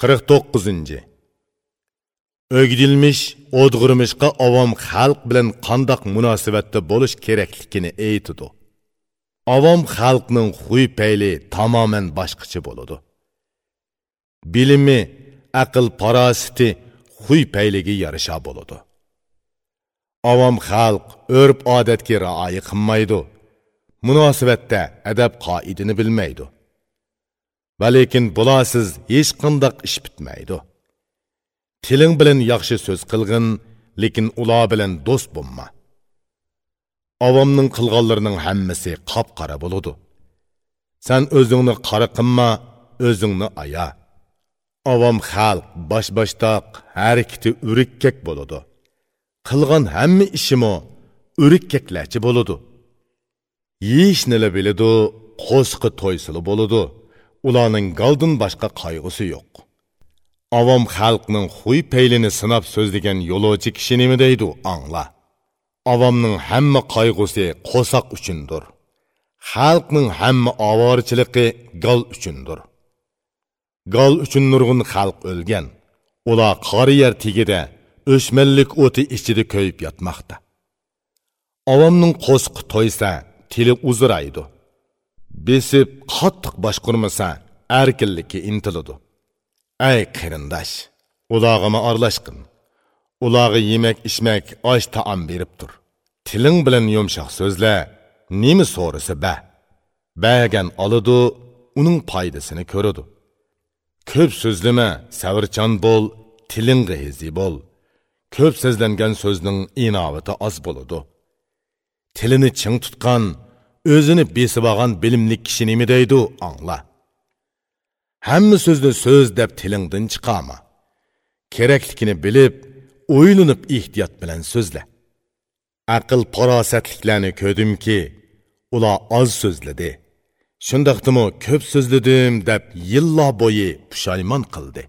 qirq to'qqizinchi o'gdilmish odg'irmishqa ovom xalq bilan qandoq munosabatda bo'lish kerakligini aytidi. ovom xalqning huy payli tamoman boshqacha bo'ladi. Bilimi, aql parositi huy payliga yarasha bo'ladi. ovom xalq urf odatga rioya qilmaydi. Munosabatda adab qoidini bilmaydi. Va lekin bularsiz hech qandoq ish bitmaydi. Tiling bilan yaxshi so'z qilg'in lekin ular bilan do'st bo'lma. Avomning qilganlarining hammasi qop qora bo'ladi. San o'zingni qora qilma o'zingni aya avom xalq bosh boshdoq harakati urikkak bo'ladi. Qilgan hamma ishimi urikkaklarcha bo'ladi. Yeyishnila biladi qo'sqi to'ysili bo'ladi. Ularning galdan boshqa qayg'usi yo'q. Avom xalqning huy peylini sinab so'zlagan yo'lovchi kishi nima deydi angla. Avomning hamma qayg'usi qo'soq uchundir. Xalqning hamma ovorchiligi gal uchundir. Gal uchun nurg'un xalq o'lgan. Ular qori yer tegida o'smanlik o'ti ichida ko'yib yotmoqda. Avomning qo'sqi to'ysa tili uzraydi. Besib qattiq boshqurmasa erkinlikka intiladi ay qarindosh ulog'ima aralashqin ulog'i yemak ichmak osh taom berib tur tiling bilan yumshoq so'zla nima so'risi ba bagan oladi uning foydasini ko'radi ko'p so'zlama savrchan bo'l tilingga hezi bo'l ko'p so'zlangan so'zning inovati oz bo'ladi tilini ching tutgan o'zini besib olgan bilimli kishi nima deydi angla hamma so'zni so'z deb tilingdan chiqama. Kerakligini bilib o'ylanib ehtiyot bilan so'zla. Aql farosatliklarni ko'rdimki ular oz so'zladi shundoqdimi ko'p so'zladim deb yillar bo'yi pushaymon qildi.